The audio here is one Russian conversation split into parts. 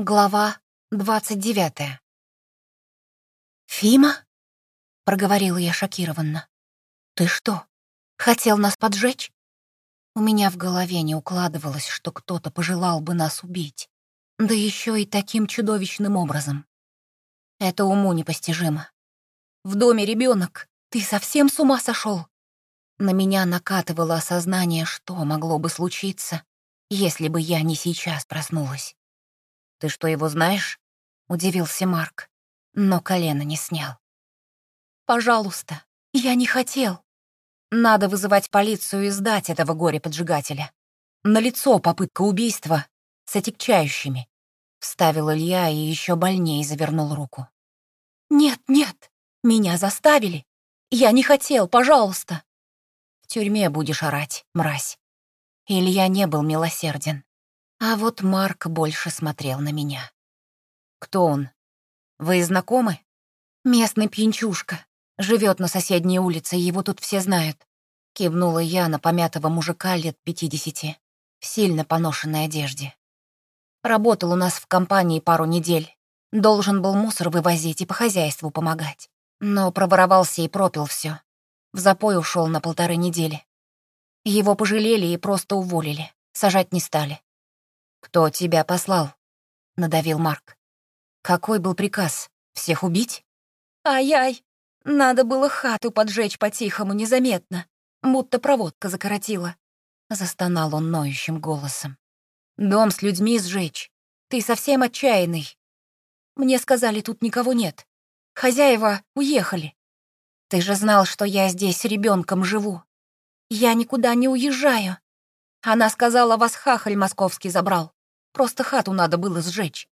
Глава двадцать девятая. «Фима?» — проговорила я шокированно. «Ты что, хотел нас поджечь?» У меня в голове не укладывалось, что кто-то пожелал бы нас убить. Да еще и таким чудовищным образом. Это уму непостижимо. В доме ребенок. Ты совсем с ума сошел? На меня накатывало осознание, что могло бы случиться, если бы я не сейчас проснулась. «Ты что, его знаешь?» — удивился Марк, но колено не снял. «Пожалуйста, я не хотел. Надо вызывать полицию и сдать этого горе-поджигателя. Налицо попытка убийства с отягчающими», — вставил Илья и еще больнее завернул руку. «Нет, нет, меня заставили. Я не хотел, пожалуйста». «В тюрьме будешь орать, мразь». Илья не был милосерден. А вот Марк больше смотрел на меня. «Кто он? Вы знакомы?» «Местный пьянчушка. Живет на соседней улице, его тут все знают». Кивнула я на помятого мужика лет пятидесяти, в сильно поношенной одежде. Работал у нас в компании пару недель. Должен был мусор вывозить и по хозяйству помогать. Но проворовался и пропил все. В запой ушел на полторы недели. Его пожалели и просто уволили. Сажать не стали. «Кто тебя послал?» — надавил Марк. «Какой был приказ? Всех убить?» «Ай-яй! Надо было хату поджечь по-тихому, незаметно, будто проводка закоротила». Застонал он ноющим голосом. «Дом с людьми сжечь. Ты совсем отчаянный. Мне сказали, тут никого нет. Хозяева уехали. Ты же знал, что я здесь с ребенком живу. Я никуда не уезжаю. Она сказала, вас хахаль московский забрал. Просто хату надо было сжечь.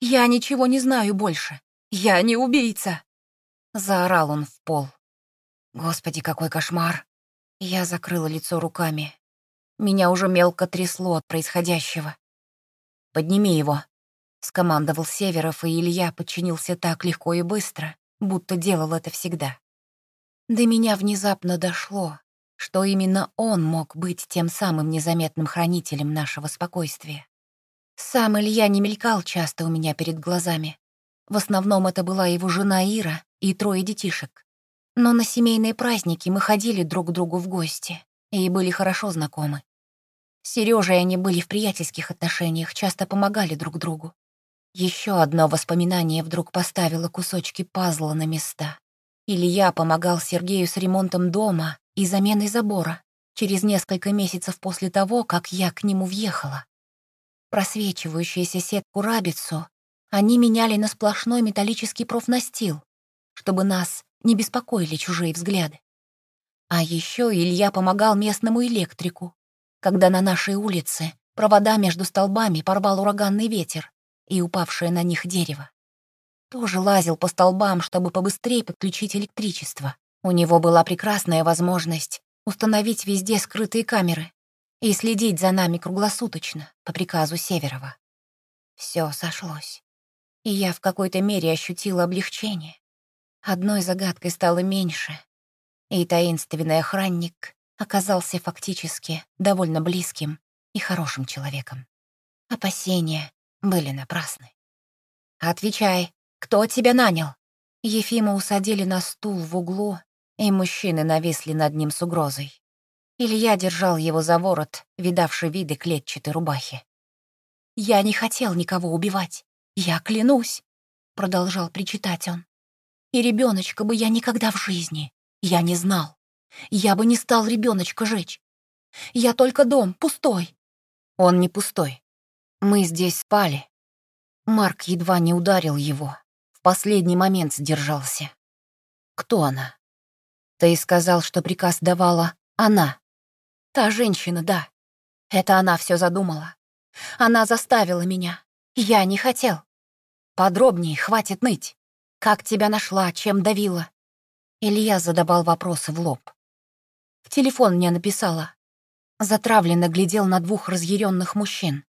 Я ничего не знаю больше. Я не убийца. Заорал он в пол. Господи, какой кошмар. Я закрыла лицо руками. Меня уже мелко трясло от происходящего. «Подними его», — скомандовал Северов, и Илья подчинился так легко и быстро, будто делал это всегда. До меня внезапно дошло, что именно он мог быть тем самым незаметным хранителем нашего спокойствия. Сам Илья не мелькал часто у меня перед глазами. В основном это была его жена Ира и трое детишек. Но на семейные праздники мы ходили друг к другу в гости и были хорошо знакомы. С Серёжей они были в приятельских отношениях, часто помогали друг другу. Еще одно воспоминание вдруг поставило кусочки пазла на места. Илья помогал Сергею с ремонтом дома и заменой забора через несколько месяцев после того, как я к нему въехала. Просвечивающуюся сетку-рабицу они меняли на сплошной металлический профнастил, чтобы нас не беспокоили чужие взгляды. А еще Илья помогал местному электрику, когда на нашей улице провода между столбами порвал ураганный ветер и упавшее на них дерево. Тоже лазил по столбам, чтобы побыстрее подключить электричество. У него была прекрасная возможность установить везде скрытые камеры и следить за нами круглосуточно по приказу Северова. Все сошлось, и я в какой-то мере ощутила облегчение. Одной загадкой стало меньше, и таинственный охранник оказался фактически довольно близким и хорошим человеком. Опасения были напрасны. «Отвечай, кто тебя нанял?» Ефима усадили на стул в углу и мужчины нависли над ним с угрозой. Илья держал его за ворот, видавший виды клетчатой рубахи. «Я не хотел никого убивать. Я клянусь», — продолжал причитать он. «И ребеночка бы я никогда в жизни. Я не знал. Я бы не стал ребеночка жечь. Я только дом, пустой». «Он не пустой. Мы здесь спали». Марк едва не ударил его. В последний момент сдержался. «Кто она?» Ты сказал, что приказ давала она. Та женщина, да. Это она все задумала. Она заставила меня. Я не хотел. Подробнее, хватит ныть. Как тебя нашла, чем давила? Илья задавал вопросы в лоб. В телефон мне написала. Затравленно глядел на двух разъяренных мужчин.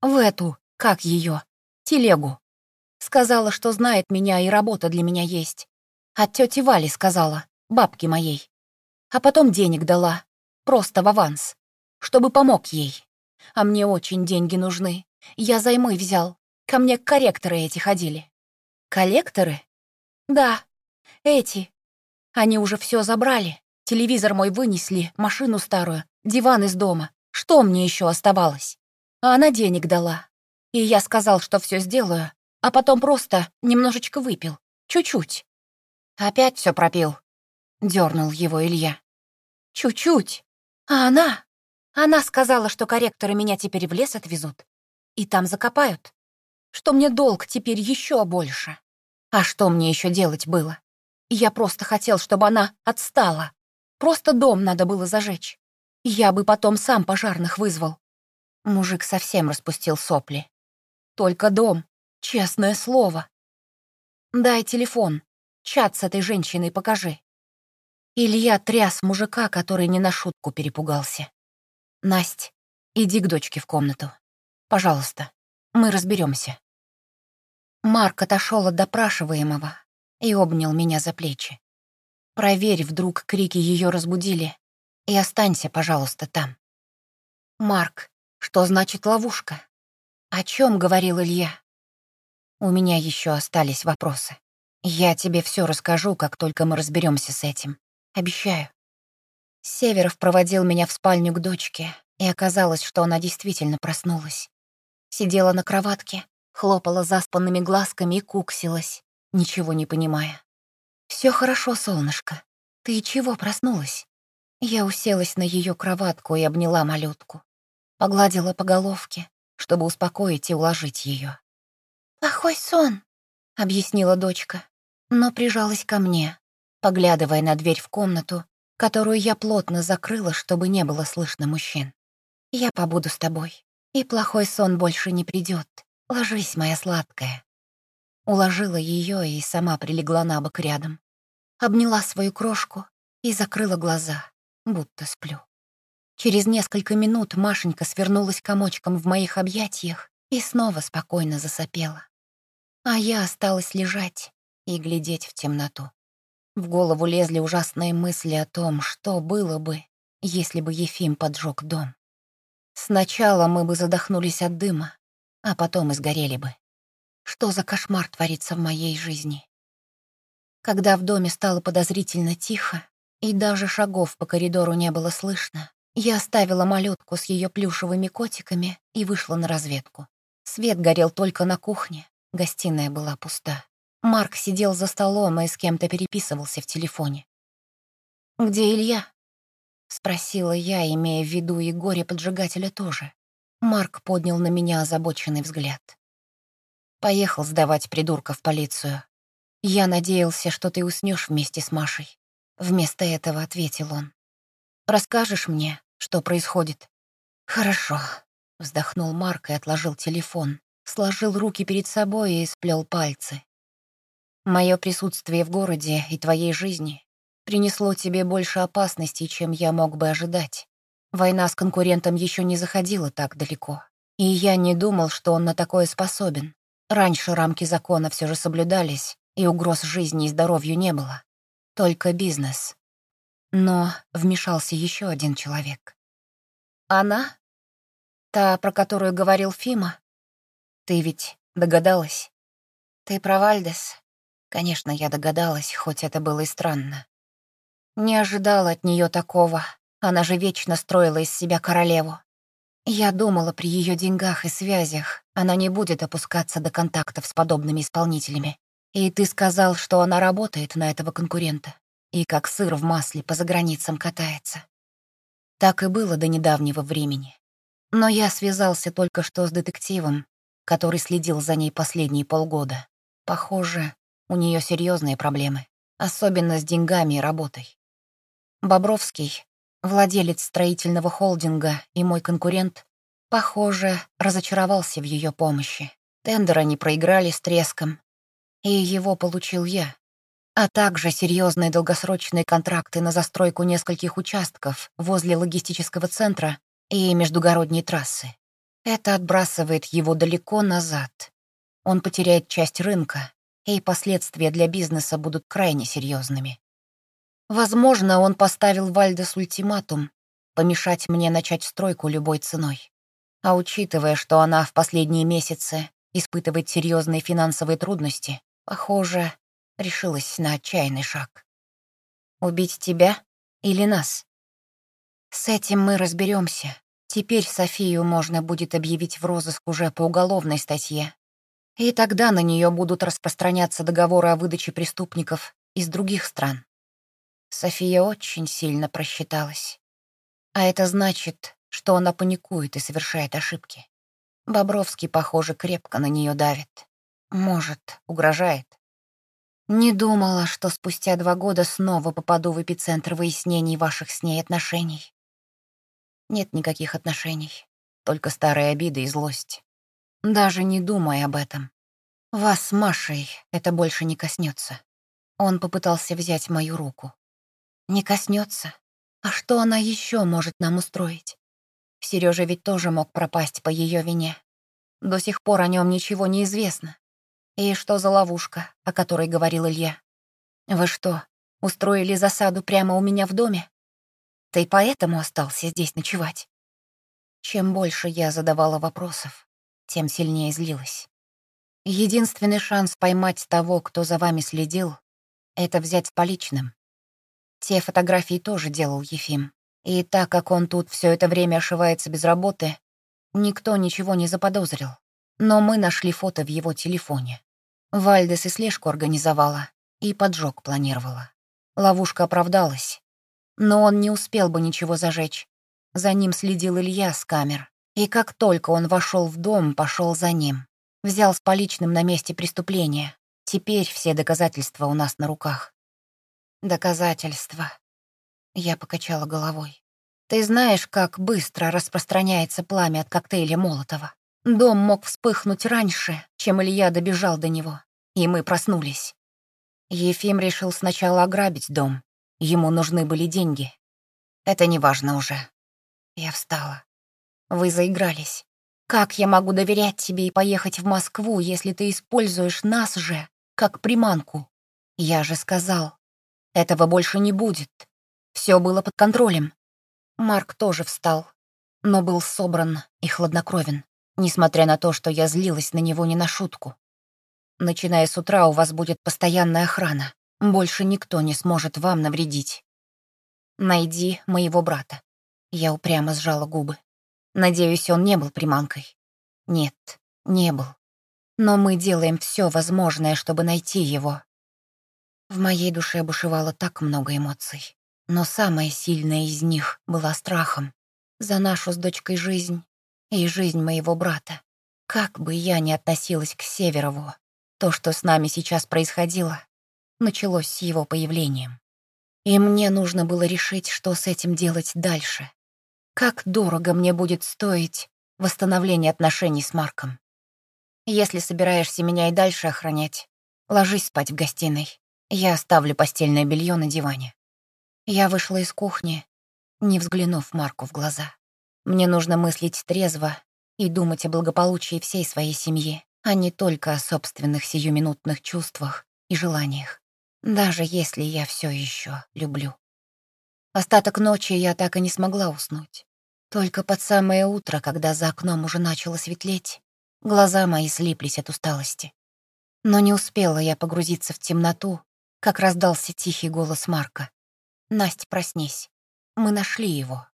В эту, как ее, телегу. Сказала, что знает меня и работа для меня есть. От тети Вали сказала бабки моей. А потом денег дала, просто в аванс, чтобы помог ей. А мне очень деньги нужны. Я займы взял. Ко мне корректоры эти ходили. Коллекторы? Да, эти. Они уже все забрали. Телевизор мой вынесли, машину старую, диван из дома. Что мне еще оставалось? А она денег дала. И я сказал, что все сделаю, а потом просто немножечко выпил. Чуть-чуть. Опять все пропил. Дернул его Илья. Чуть-чуть. А она? Она сказала, что корректоры меня теперь в лес отвезут. И там закопают. Что мне долг теперь еще больше. А что мне еще делать было? Я просто хотел, чтобы она отстала. Просто дом надо было зажечь. Я бы потом сам пожарных вызвал. Мужик совсем распустил сопли. Только дом, честное слово. Дай телефон, чат с этой женщиной покажи. Илья тряс мужика, который не на шутку перепугался. «Насть, иди к дочке в комнату. Пожалуйста, мы разберемся. Марк отошел от допрашиваемого и обнял меня за плечи. Проверь, вдруг крики ее разбудили, и останься, пожалуйста, там. Марк, что значит ловушка? О чем говорил Илья? У меня еще остались вопросы. Я тебе все расскажу, как только мы разберемся с этим. Обещаю. Северов проводил меня в спальню к дочке, и оказалось, что она действительно проснулась. Сидела на кроватке, хлопала заспанными глазками и куксилась, ничего не понимая. Все хорошо, солнышко. Ты чего проснулась?» Я уселась на ее кроватку и обняла малютку. Погладила по головке, чтобы успокоить и уложить ее. «Плохой сон», — объяснила дочка, но прижалась ко мне, поглядывая на дверь в комнату, которую я плотно закрыла, чтобы не было слышно мужчин. «Я побуду с тобой, и плохой сон больше не придет. Ложись, моя сладкая». Уложила ее и сама прилегла на бок рядом. Обняла свою крошку и закрыла глаза, будто сплю. Через несколько минут Машенька свернулась комочком в моих объятиях и снова спокойно засопела. А я осталась лежать и глядеть в темноту. В голову лезли ужасные мысли о том, что было бы, если бы Ефим поджег дом. Сначала мы бы задохнулись от дыма, а потом и сгорели бы. Что за кошмар творится в моей жизни? Когда в доме стало подозрительно тихо, и даже шагов по коридору не было слышно, я оставила малютку с ее плюшевыми котиками и вышла на разведку. Свет горел только на кухне, гостиная была пуста. Марк сидел за столом и с кем-то переписывался в телефоне. «Где Илья?» — спросила я, имея в виду и горе-поджигателя тоже. Марк поднял на меня озабоченный взгляд. Поехал сдавать придурка в полицию. Я надеялся, что ты уснешь вместе с Машей. Вместо этого ответил он. Расскажешь мне, что происходит? Хорошо. Вздохнул Марк и отложил телефон, сложил руки перед собой и сплел пальцы. Мое присутствие в городе и твоей жизни принесло тебе больше опасностей, чем я мог бы ожидать. Война с конкурентом еще не заходила так далеко. И я не думал, что он на такое способен. Раньше рамки закона все же соблюдались, и угроз жизни и здоровью не было. Только бизнес. Но вмешался еще один человек. Она? Та, про которую говорил Фима? Ты ведь догадалась? Ты про Вальдес? Конечно, я догадалась, хоть это было и странно. Не ожидала от нее такого. Она же вечно строила из себя королеву. Я думала, при ее деньгах и связях она не будет опускаться до контактов с подобными исполнителями. И ты сказал, что она работает на этого конкурента и как сыр в масле по заграницам катается. Так и было до недавнего времени. Но я связался только что с детективом, который следил за ней последние полгода. Похоже, у нее серьезные проблемы, особенно с деньгами и работой. Бобровский, владелец строительного холдинга и мой конкурент, похоже, разочаровался в ее помощи. Тендер они проиграли с треском, и его получил я, а также серьезные долгосрочные контракты на застройку нескольких участков возле логистического центра и междугородней трассы. Это отбрасывает его далеко назад. Он потеряет часть рынка, и последствия для бизнеса будут крайне серьезными. Возможно, он поставил Вальдес ультиматум помешать мне начать стройку любой ценой. А учитывая, что она в последние месяцы испытывает серьезные финансовые трудности, похоже, решилась на отчаянный шаг. Убить тебя или нас? С этим мы разберемся. Теперь Софию можно будет объявить в розыск уже по уголовной статье. И тогда на нее будут распространяться договоры о выдаче преступников из других стран. София очень сильно просчиталась. А это значит, что она паникует и совершает ошибки. Бобровский, похоже, крепко на нее давит. Может, угрожает. Не думала, что спустя два года снова попаду в эпицентр выяснений ваших с ней отношений. Нет никаких отношений, только старые обиды и злость. Даже не думай об этом. Вас с Машей это больше не коснется. Он попытался взять мою руку. Не коснется. А что она еще может нам устроить? Сережа ведь тоже мог пропасть по ее вине. До сих пор о нем ничего не известно. И что за ловушка, о которой говорил Илья? Вы что, устроили засаду прямо у меня в доме? Ты поэтому остался здесь ночевать? Чем больше я задавала вопросов, тем сильнее злилась. Единственный шанс поймать того, кто за вами следил, это взять с поличным. Те фотографии тоже делал Ефим. И так как он тут все это время ошивается без работы, никто ничего не заподозрил. Но мы нашли фото в его телефоне. Вальдес и слежку организовала, и поджог планировала. Ловушка оправдалась. Но он не успел бы ничего зажечь. За ним следил Илья с камер. И как только он вошел в дом, пошел за ним. Взял с поличным на месте преступления. Теперь все доказательства у нас на руках. Доказательства. Я покачала головой. Ты знаешь, как быстро распространяется пламя от коктейля Молотова. Дом мог вспыхнуть раньше, чем Илья добежал до него, и мы проснулись. Ефим решил сначала ограбить дом. Ему нужны были деньги. Это неважно уже. Я встала. Вы заигрались. Как я могу доверять тебе и поехать в Москву, если ты используешь нас же как приманку? Я же сказал, этого больше не будет. Все было под контролем. Марк тоже встал, но был собран и хладнокровен, несмотря на то, что я злилась на него не на шутку. Начиная с утра у вас будет постоянная охрана. Больше никто не сможет вам навредить. Найди моего брата. Я упрямо сжала губы. Надеюсь, он не был приманкой. Нет, не был. Но мы делаем все возможное, чтобы найти его. В моей душе бушевало так много эмоций. Но самая сильная из них была страхом. За нашу с дочкой жизнь и жизнь моего брата. Как бы я ни относилась к Северову, то, что с нами сейчас происходило, началось с его появлением. И мне нужно было решить, что с этим делать дальше. Как дорого мне будет стоить восстановление отношений с Марком. Если собираешься меня и дальше охранять, ложись спать в гостиной. Я оставлю постельное белье на диване. Я вышла из кухни, не взглянув Марку в глаза. Мне нужно мыслить трезво и думать о благополучии всей своей семьи, а не только о собственных сиюминутных чувствах и желаниях, даже если я все еще люблю. Остаток ночи я так и не смогла уснуть. Только под самое утро, когда за окном уже начало светлеть, глаза мои слиплись от усталости. Но не успела я погрузиться в темноту, как раздался тихий голос Марка. «Насть, проснись. Мы нашли его».